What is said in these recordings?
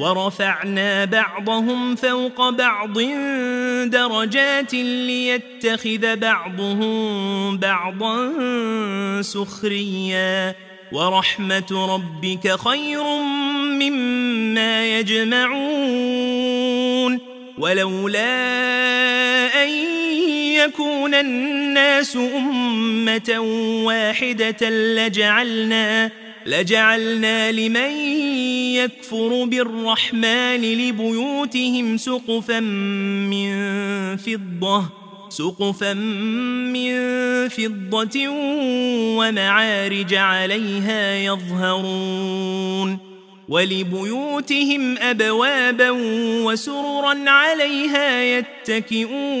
ورفعنا بعضهم فوق بعض درجات ليتخذ بعضهم بعضا سخريا. ورحمة ربك خير مما يجمعون. ولولا أن يكون الناس أمة واحدة لجعلنا لجعلنا لمن يكفر بالرحمن لبيوتهم سقفا من فضة سقفا من فضة ومعارج عليها يظهرون ولبيوتهم أبوابا وسررا عليها يتكئون.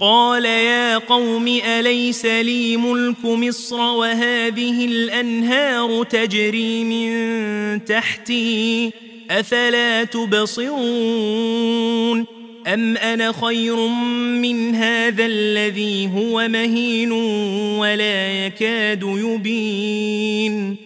قال يا قوم أليس لي ملك مصر وهذه الأنهار تجري من تحتي أفلا تبصرون أم أنا خير من هذا الذي هو مهين ولا يكاد يبين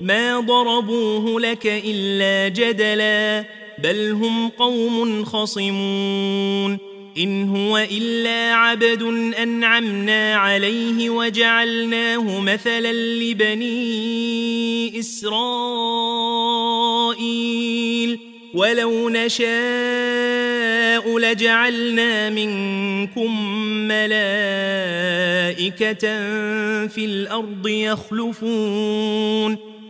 ما ضربوه لك إلا جدلا بل هم قوم خصمون إن هو إلا عبد أنعمنا عليه وجعلناه مثلا لبني إسرائيل ولو نشاء لجعلنا منكم ملائكة في الأرض يخلفون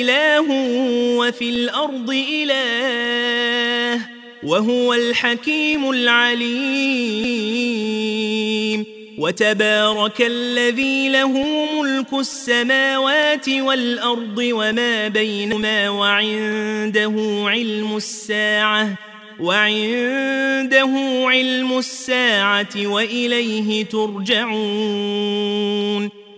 إله وفي الأرض إله وهو الحكيم العليم وتبارك الذي له ملك السماوات والأرض وما بينهما وعنده علم الساعة وعنده علم الساعة وإليه ترجعون